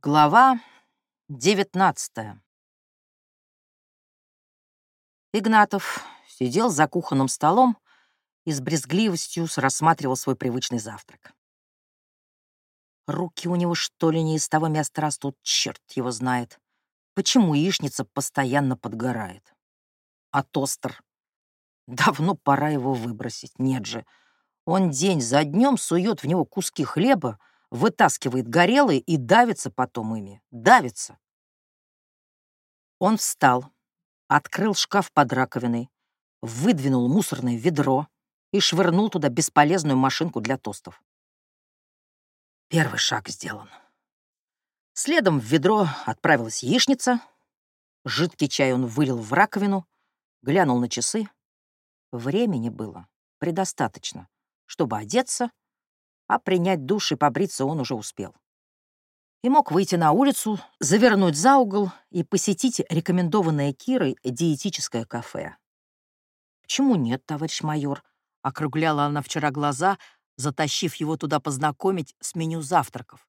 Глава 19 Игнатов сидел за кухонным столом и с брезгливостью рассматривал свой привычный завтрак. Руки у него, что ли, не из того места растут, черт его знает. Почему яичница постоянно подгорает? А тостер? Давно пора его выбросить, нет же. Он день за днем сует в него куски хлеба, вытаскивает горелые и давится потом ими. Давится. Он встал, открыл шкаф под раковиной, выдвинул мусорное ведро и швырнул туда бесполезную машинку для тостов. Первый шаг сделан. Следом в ведро отправилась яичница. Жидкий чай он вылил в раковину, глянул на часы. Времени было предостаточно чтобы одеться, а принять душ и побриться он уже успел. И мог выйти на улицу, завернуть за угол и посетить рекомендованное Кирой диетическое кафе. «Почему нет, товарищ майор?» — округляла она вчера глаза, затащив его туда познакомить с меню завтраков.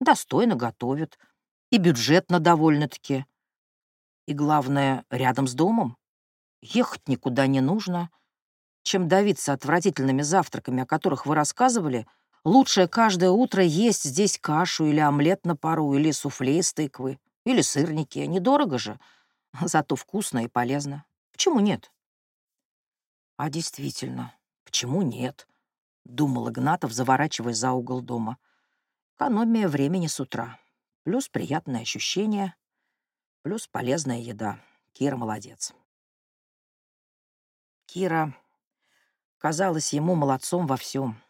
«Достойно готовят, и бюджетно довольно-таки. И главное, рядом с домом. Ехать никуда не нужно, чем давиться отвратительными завтраками, о которых вы рассказывали, лучше каждое утро есть здесь кашу или омлет на пару, или суфле из тыквы, или сырники. Недорого же, зато вкусно и полезно. Почему нет? А действительно, почему нет? Думал Игнатов, заворачивая за угол дома. Экономия времени с утра. Плюс приятное ощущение, плюс полезная еда. Кира молодец. Кира казалась ему молодцом во всем,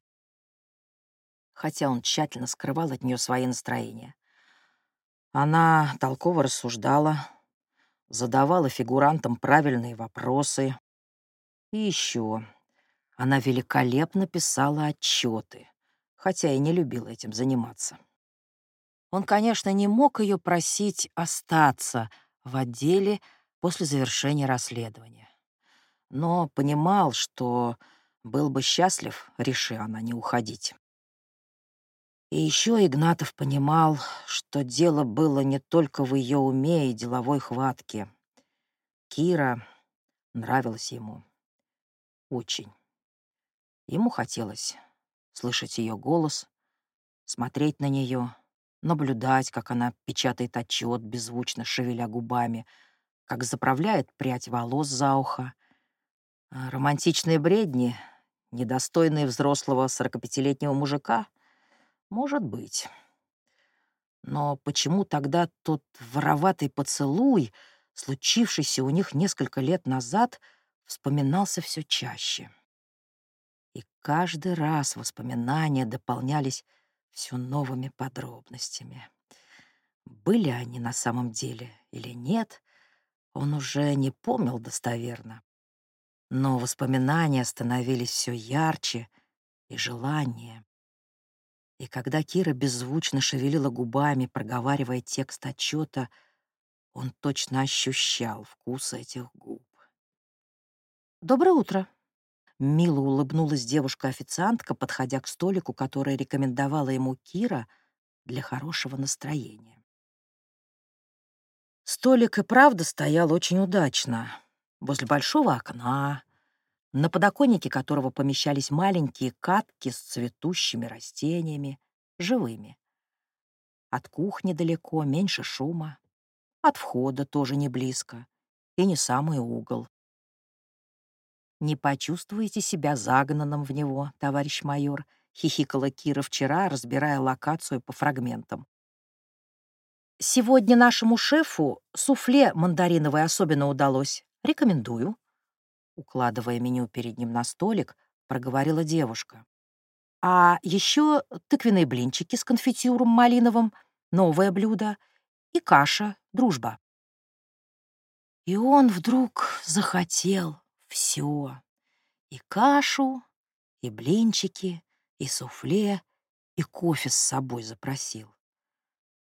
хотя он тщательно скрывал от нее свои настроения. Она толково рассуждала, задавала фигурантам правильные вопросы. И еще она великолепно писала отчеты, хотя и не любила этим заниматься. Он, конечно, не мог ее просить остаться в отделе после завершения расследования, но понимал, что был бы счастлив, реши она не уходить. И еще Игнатов понимал, что дело было не только в ее уме и деловой хватке. Кира нравилась ему. Очень. Ему хотелось слышать ее голос, смотреть на нее, наблюдать, как она печатает отчет, беззвучно шевеля губами, как заправляет прядь волос за ухо, романтичные бредни, недостойные взрослого сорокапятилетнего мужика? Может быть. Но почему тогда тот вороватый поцелуй, случившийся у них несколько лет назад, вспоминался все чаще? И каждый раз воспоминания дополнялись все новыми подробностями. Были они на самом деле или нет, он уже не помнил достоверно. Но воспоминания становились все ярче и желание. И когда Кира беззвучно шевелила губами, проговаривая текст отчета, он точно ощущал вкус этих губ. «Доброе утро!» Мило улыбнулась девушка-официантка, подходя к столику, который рекомендовала ему Кира для хорошего настроения. Столик и правда стоял очень удачно возле большого окна, на подоконнике которого помещались маленькие катки с цветущими растениями, живыми. От кухни далеко, меньше шума. От входа тоже не близко. И не самый угол. «Не почувствуете себя загнанным в него, товарищ майор?» — хихикала Кира вчера, разбирая локацию по фрагментам. «Сегодня нашему шефу суфле мандариновое особенно удалось. Рекомендую», — укладывая меню перед ним на столик, проговорила девушка. «А еще тыквенные блинчики с конфитюром малиновым, новое блюдо, и каша, дружба». И он вдруг захотел все. И кашу, и блинчики, и суфле, и кофе с собой запросил.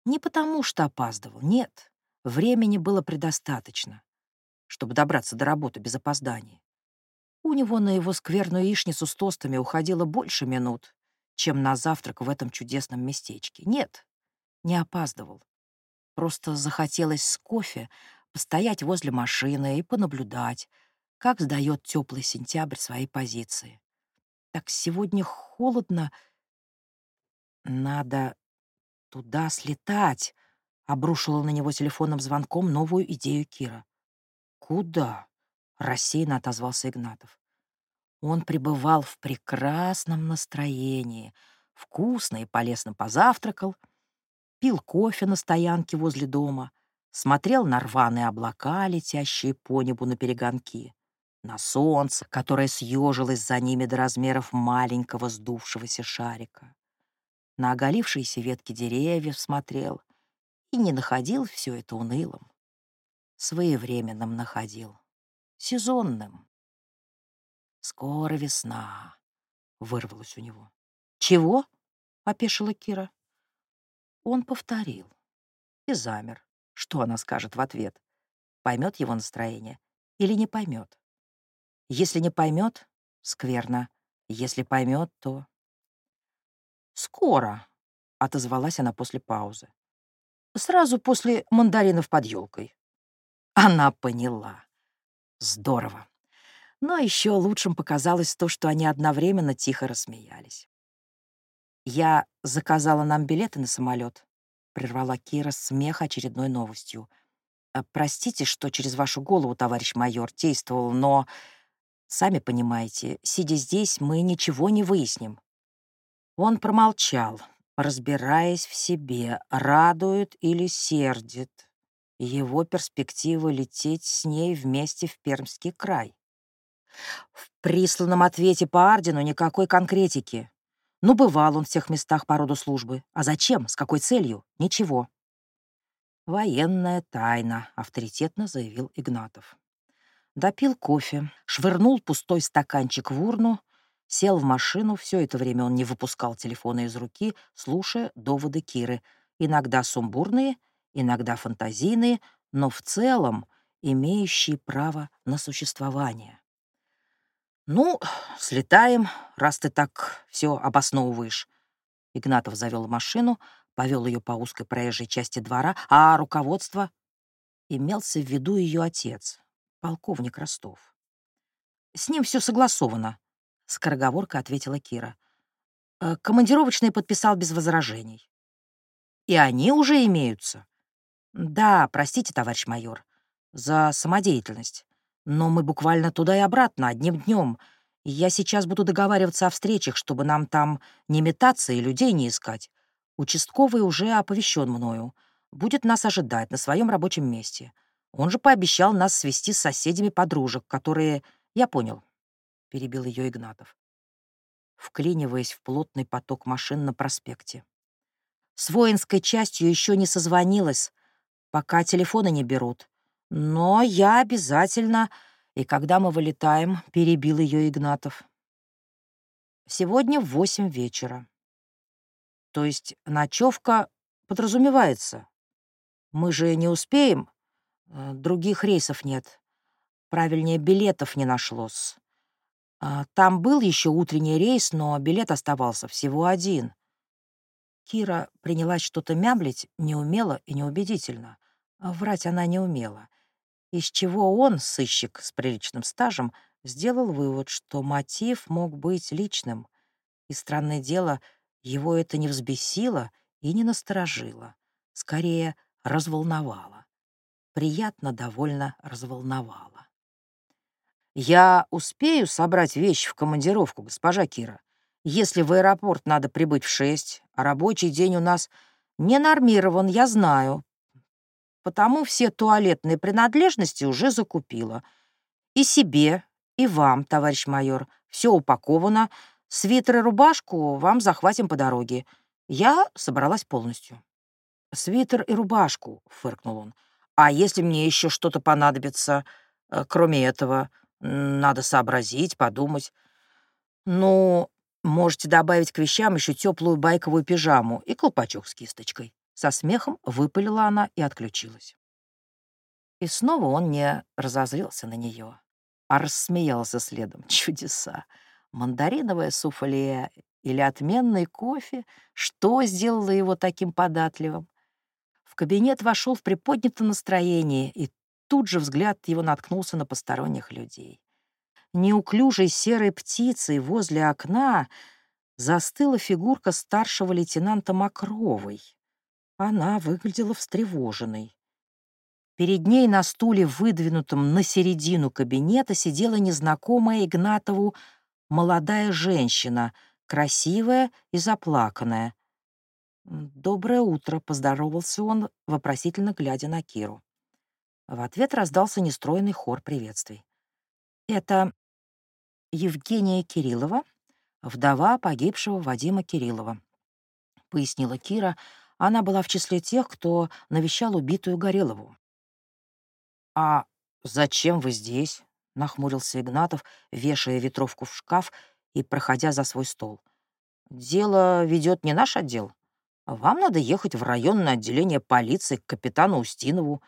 Не потому что опаздывал, нет, времени было предостаточно чтобы добраться до работы без опозданий. У него на его скверную яичницу с тостами уходило больше минут, чем на завтрак в этом чудесном местечке. Нет, не опаздывал. Просто захотелось с кофе постоять возле машины и понаблюдать, как сдает теплый сентябрь свои позиции. Так сегодня холодно. Надо туда слетать, обрушила на него телефонным звонком новую идею Кира. Куда? Рассеянно отозвался Игнатов. Он пребывал в прекрасном настроении, вкусно и полезно позавтракал, пил кофе на стоянке возле дома, смотрел на рваные облака, летящие по небу на перегонки, на солнце, которое съежилось за ними до размеров маленького сдувшегося шарика. На оголившиеся ветки деревьев смотрел и не находил все это унылым. Своевременным находил, сезонным. «Скоро весна», — вырвалось у него. «Чего?» — опешила Кира. Он повторил и замер. Что она скажет в ответ? Поймет его настроение или не поймет? Если не поймет, скверно. Если поймет, то... «Скоро», — отозвалась она после паузы. «Сразу после мандаринов под елкой». Она поняла. Здорово. Но еще лучшим показалось то, что они одновременно тихо рассмеялись. «Я заказала нам билеты на самолет, прервала Кира смех очередной новостью. «Э, «Простите, что через вашу голову, товарищ майор, действовал, но, сами понимаете, сидя здесь, мы ничего не выясним». Он промолчал, разбираясь в себе, радует или сердит его перспектива лететь с ней вместе в Пермский край. В присланном ответе по ордену никакой конкретики. Ну, бывал он в тех местах по роду службы. А зачем? С какой целью? Ничего. «Военная тайна», — авторитетно заявил Игнатов. Допил кофе, швырнул пустой стаканчик в урну, сел в машину. Все это время он не выпускал телефона из руки, слушая доводы Киры, иногда сумбурные, иногда фантазийные, но в целом имеющие право на существование. «Ну, слетаем, раз ты так все обосновываешь». Игнатов завел машину, повел ее по узкой проезжей части двора, а руководство имелся в виду ее отец, полковник Ростов. «С ним все согласовано», — скороговорка ответила Кира. «Э, «Командировочный подписал без возражений». «И они уже имеются?» «Да, простите, товарищ майор, за самодеятельность. Но мы буквально туда и обратно, одним днем. я сейчас буду договариваться о встречах, чтобы нам там не метаться и людей не искать. Участковый уже оповещен мною. Будет нас ожидать на своем рабочем месте. Он же пообещал нас свести с соседями подружек, которые... Я понял, — перебил ее Игнатов, вклиниваясь в плотный поток машин на проспекте. С воинской частью еще не созвонилась, пока телефоны не берут. Но я обязательно... И когда мы вылетаем, перебил ее Игнатов. Сегодня в восемь вечера. То есть ночевка подразумевается. Мы же не успеем. Э, других рейсов нет. Правильнее, билетов не нашлось. А, там был еще утренний рейс, но билет оставался всего один. Кира принялась что-то мямлить неумело и неубедительно. Врать она не умела из чего он, сыщик с приличным стажем, сделал вывод, что мотив мог быть личным. И, странное дело, его это не взбесило и не насторожило, скорее разволновало. Приятно довольно разволновало. «Я успею собрать вещи в командировку, госпожа Кира. Если в аэропорт надо прибыть в шесть, а рабочий день у нас не нормирован, я знаю, потому все туалетные принадлежности уже закупила. И себе, и вам, товарищ майор, все упаковано. Свитер и рубашку вам захватим по дороге. Я собралась полностью. «Свитер и рубашку», — фыркнул он. «А если мне еще что-то понадобится, э, кроме этого, надо сообразить, подумать. Ну, можете добавить к вещам еще теплую байковую пижаму и колпачок с кисточкой. Со смехом выпалила она и отключилась. И снова он не разозлился на нее, а рассмеялся следом. Чудеса! Мандариновое суфле или отменный кофе? Что сделало его таким податливым? В кабинет вошел в приподнятом настроении, и тут же взгляд его наткнулся на посторонних людей. Неуклюжей серой птицей возле окна застыла фигурка старшего лейтенанта Макровой. Она выглядела встревоженной. Перед ней на стуле, выдвинутом на середину кабинета, сидела незнакомая Игнатову молодая женщина, красивая и заплаканная. «Доброе утро», — поздоровался он, вопросительно глядя на Киру. В ответ раздался нестройный хор приветствий. «Это Евгения Кириллова, вдова погибшего Вадима Кириллова», — пояснила Кира. Она была в числе тех, кто навещал убитую Горелову. «А зачем вы здесь?» — нахмурился Игнатов, вешая ветровку в шкаф и проходя за свой стол. «Дело ведет не наш отдел. Вам надо ехать в районное отделение полиции к капитану Устинову.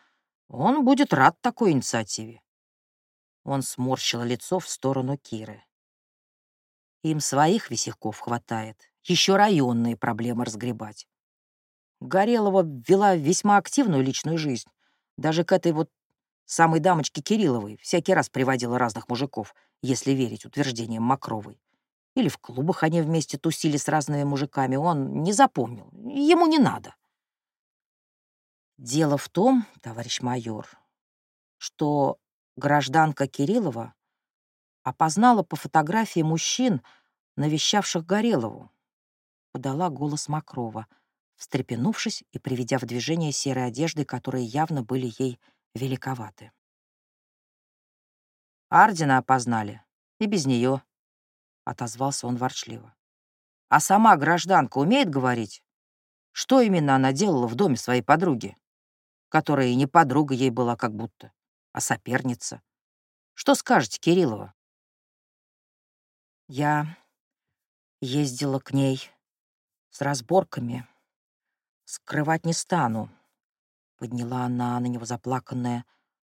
Он будет рад такой инициативе. Он сморщил лицо в сторону Киры. Им своих висяков хватает, еще районные проблемы разгребать. Горелова вела весьма активную личную жизнь. Даже к этой вот самой дамочке Кирилловой всякий раз приводила разных мужиков, если верить утверждениям Макровой. Или в клубах они вместе тусили с разными мужиками, он не запомнил, ему не надо. Дело в том, товарищ майор, что гражданка Кириллова опознала по фотографии мужчин, навещавших Горелову. Подала голос Макрова, встрепенувшись и приведя в движение серой одежды, которые явно были ей великоваты. Ардина опознали, и без нее, отозвался он ворчливо. А сама гражданка умеет говорить? Что именно она делала в доме своей подруги? которая и не подруга ей была как будто, а соперница. Что скажете, Кириллова? Я ездила к ней с разборками. Скрывать не стану. Подняла она на него заплаканное,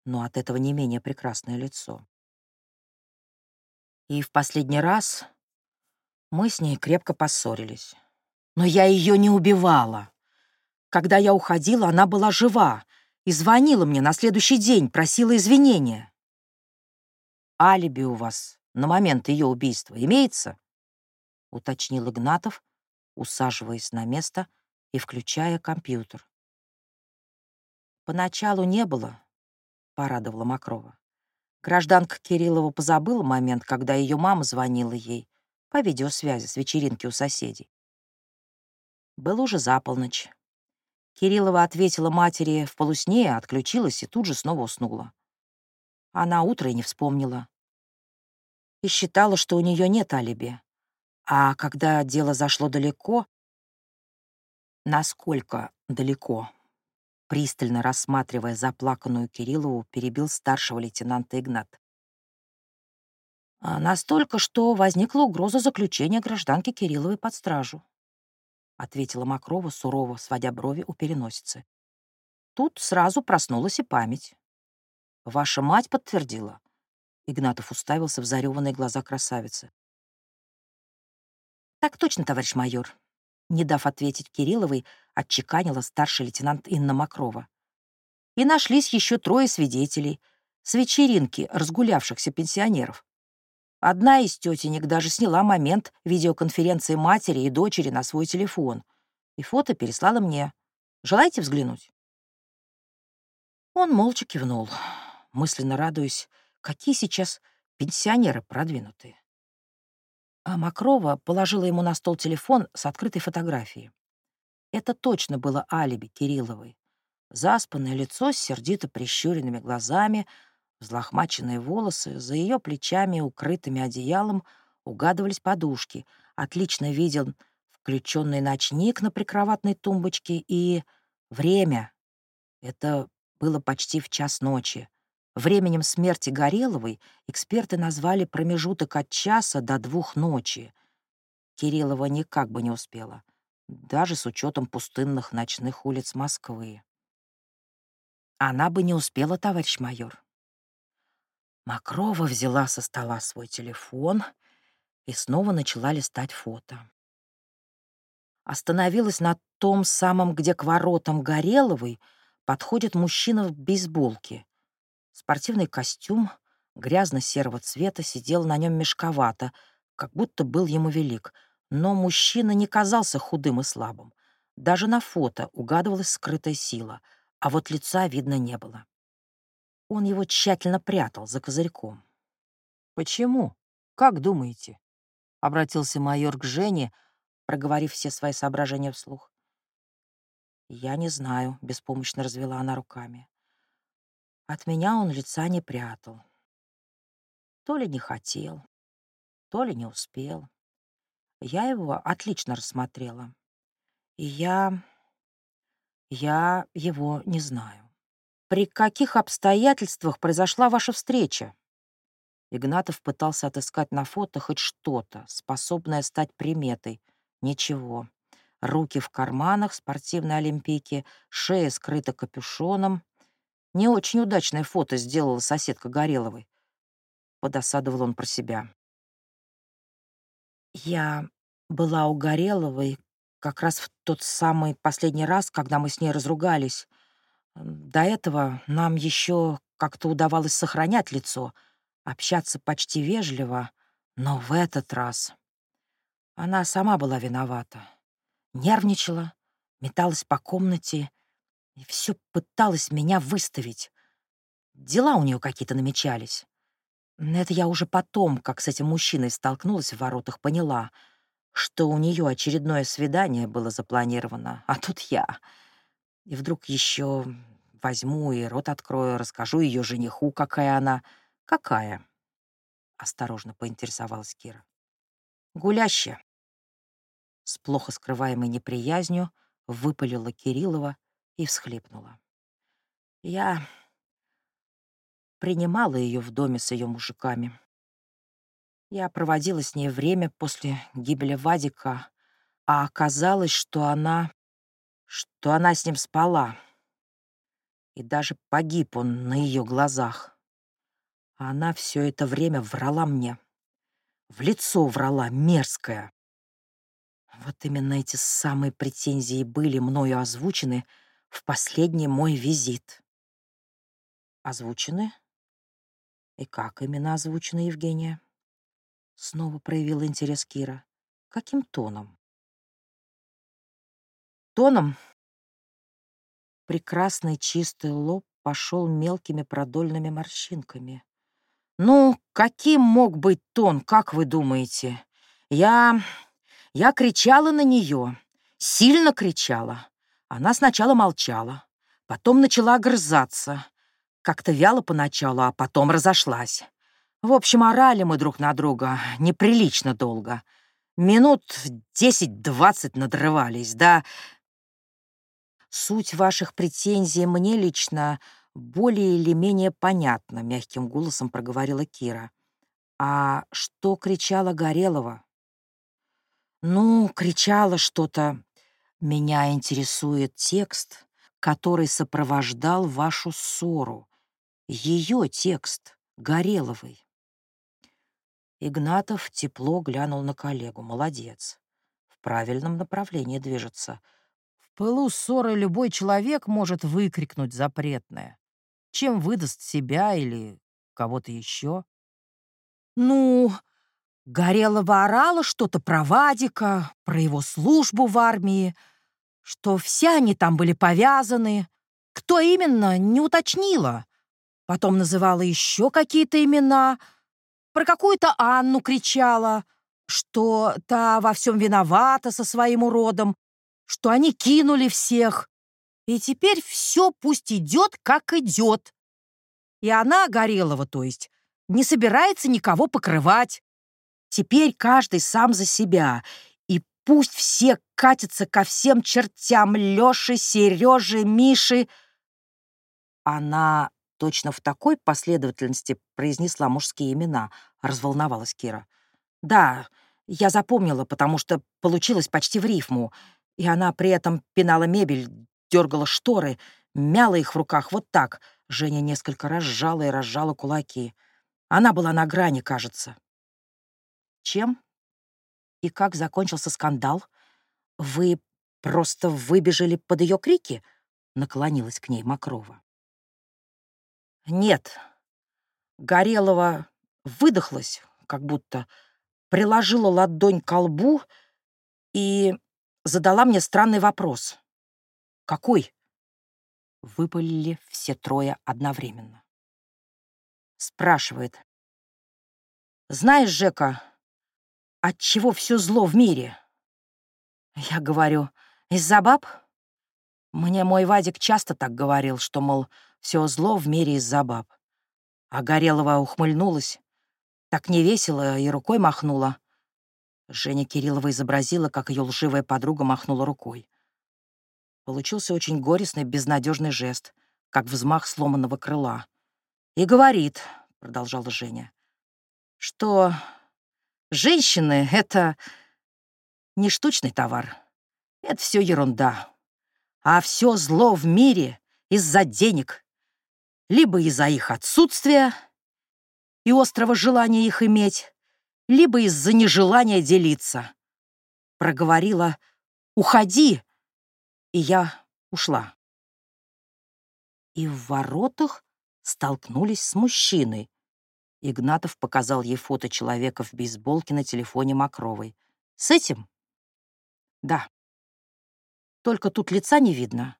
но от этого не менее прекрасное лицо. И в последний раз мы с ней крепко поссорились. Но я ее не убивала. Когда я уходила, она была жива и звонила мне на следующий день, просила извинения. «Алиби у вас на момент ее убийства имеется?» — уточнил Игнатов, усаживаясь на место и включая компьютер. «Поначалу не было», — порадовала Макрова. Гражданка Кириллова позабыла момент, когда ее мама звонила ей по видеосвязи с вечеринки у соседей. Было уже за полночь. Кириллова ответила матери в полусне, отключилась и тут же снова уснула. Она утро и не вспомнила. И считала, что у нее нет алиби. А когда дело зашло далеко... Насколько далеко? Пристально рассматривая заплаканную Кириллову, перебил старшего лейтенанта Игнат. А настолько, что возникла угроза заключения гражданки Кирилловой под стражу ответила Макрова сурово, сводя брови у переносицы. Тут сразу проснулась и память. Ваша мать подтвердила. Игнатов уставился в зареванные глаза красавицы. Так точно, товарищ майор. Не дав ответить Кирилловой, отчеканила старший лейтенант Инна Макрова. И нашлись еще трое свидетелей с вечеринки разгулявшихся пенсионеров. Одна из тетенек даже сняла момент видеоконференции матери и дочери на свой телефон, и фото переслала мне. Желаете взглянуть?» Он молча кивнул, мысленно радуясь, какие сейчас пенсионеры продвинутые. А Макрова положила ему на стол телефон с открытой фотографией. Это точно было алиби Кирилловой. Заспанное лицо с сердито прищуренными глазами — Взлохмаченные волосы, за ее плечами, укрытыми одеялом, угадывались подушки. Отлично виден включенный ночник на прикроватной тумбочке и время. Это было почти в час ночи. Временем смерти Гореловой эксперты назвали промежуток от часа до двух ночи. Кириллова никак бы не успела, даже с учетом пустынных ночных улиц Москвы. Она бы не успела, товарищ майор. Макрова взяла со стола свой телефон и снова начала листать фото. остановилась на том самом, где к воротам Гореловой подходит мужчина в бейсболке. Спортивный костюм грязно-серого цвета сидел на нем мешковато, как будто был ему велик. Но мужчина не казался худым и слабым. Даже на фото угадывалась скрытая сила, а вот лица видно не было. Он его тщательно прятал за козырьком. «Почему? Как думаете?» — обратился майор к Жене, проговорив все свои соображения вслух. «Я не знаю», — беспомощно развела она руками. От меня он лица не прятал. То ли не хотел, то ли не успел. Я его отлично рассмотрела. И я... я его не знаю. При каких обстоятельствах произошла ваша встреча? Игнатов пытался отыскать на фото хоть что-то, способное стать приметой. Ничего. Руки в карманах спортивной олимпийки, шея скрыта капюшоном. Не очень удачное фото сделала соседка Гореловой. Подосадовал он про себя. Я была у Гореловой как раз в тот самый последний раз, когда мы с ней разругались. До этого нам еще как-то удавалось сохранять лицо, общаться почти вежливо, но в этот раз она сама была виновата. Нервничала, металась по комнате и все пыталась меня выставить. Дела у нее какие-то намечались. Это я уже потом, как с этим мужчиной столкнулась в воротах, поняла, что у нее очередное свидание было запланировано, а тут я. И вдруг еще возьму и рот открою, расскажу ее жениху, какая она. Какая? Осторожно поинтересовалась Кира. Гулящая. С плохо скрываемой неприязнью выпалила Кириллова и всхлипнула. Я принимала ее в доме с ее мужиками. Я проводила с ней время после гибели Вадика, а оказалось, что она... что она с ним спала. И даже погиб он на ее глазах. А она все это время врала мне. В лицо врала, мерзкая. Вот именно эти самые претензии были мною озвучены в последний мой визит. Озвучены? И как именно озвучена Евгения? Снова проявила интерес Кира. Каким тоном? Тоном прекрасный чистый лоб пошел мелкими продольными морщинками. «Ну, каким мог быть тон, как вы думаете? Я... я кричала на нее, сильно кричала. Она сначала молчала, потом начала огрызаться. Как-то вяло поначалу, а потом разошлась. В общем, орали мы друг на друга неприлично долго. Минут десять-двадцать надрывались, да. Суть ваших претензий мне лично более или менее понятна, мягким голосом проговорила Кира. А что кричала Горелова? Ну, кричала что-то. Меня интересует текст, который сопровождал вашу ссору. Ее текст, Гореловой. Игнатов тепло глянул на коллегу. Молодец. В правильном направлении движется. В пылу ссоры любой человек может выкрикнуть запретное. Чем выдаст себя или кого-то еще? Ну, Горелова орала что-то про Вадика, про его службу в армии, что все они там были повязаны. Кто именно, не уточнила. Потом называла еще какие-то имена. Про какую-то Анну кричала, что та во всем виновата со своим уродом, что они кинули всех. И теперь все пусть идет, как идет. И она, Горелова, то есть, не собирается никого покрывать. Теперь каждый сам за себя. И пусть все катятся ко всем чертям Лёши, Сережи, Миши. Она Точно в такой последовательности произнесла мужские имена, разволновалась Кира. Да, я запомнила, потому что получилось почти в рифму. И она при этом пинала мебель, дергала шторы, мяла их в руках вот так. Женя несколько раз сжала и разжала кулаки. Она была на грани, кажется. Чем и как закончился скандал? «Вы просто выбежали под ее крики?» — наклонилась к ней Макрова. «Нет». Горелова выдохлась, как будто приложила ладонь к лбу и задала мне странный вопрос. «Какой?» Выпалили все трое одновременно. Спрашивает. «Знаешь, Жека, от чего все зло в мире?» Я говорю, «Из-за баб?» Мне мой Вадик часто так говорил, что, мол, все зло в мире из-за баб. А Горелова ухмыльнулась, так невесело и рукой махнула. Женя Кириллова изобразила, как ее лживая подруга махнула рукой. Получился очень горестный, безнадежный жест, как взмах сломанного крыла. «И говорит», — продолжала Женя, «что женщины — это не штучный товар. Это все ерунда. А все зло в мире из-за денег. Либо из-за их отсутствия и острого желания их иметь, либо из-за нежелания делиться. Проговорила «Уходи!» и я ушла. И в воротах столкнулись с мужчиной. Игнатов показал ей фото человека в бейсболке на телефоне Макровой. «С этим?» «Да. Только тут лица не видно,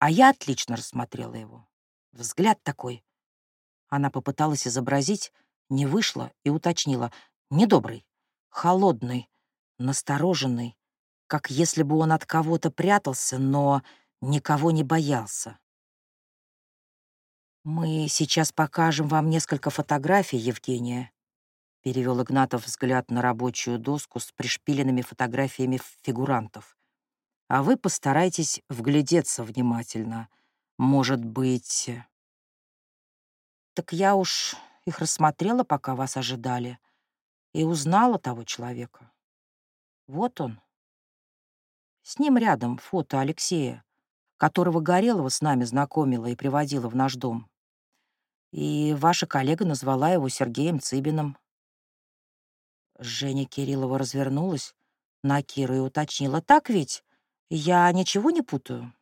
а я отлично рассмотрела его. Взгляд такой». Она попыталась изобразить, не вышло и уточнила. «Недобрый, холодный, настороженный, как если бы он от кого-то прятался, но никого не боялся. «Мы сейчас покажем вам несколько фотографий, Евгения», — перевел Игнатов взгляд на рабочую доску с пришпиленными фотографиями фигурантов. «А вы постарайтесь вглядеться внимательно. Может быть...» «Так я уж их рассмотрела, пока вас ожидали, и узнала того человека. Вот он». С ним рядом фото Алексея, которого Горелова с нами знакомила и приводила в наш дом. И ваша коллега назвала его Сергеем Цыбиным. Женя Кириллова развернулась на Киру и уточнила. «Так ведь? Я ничего не путаю?»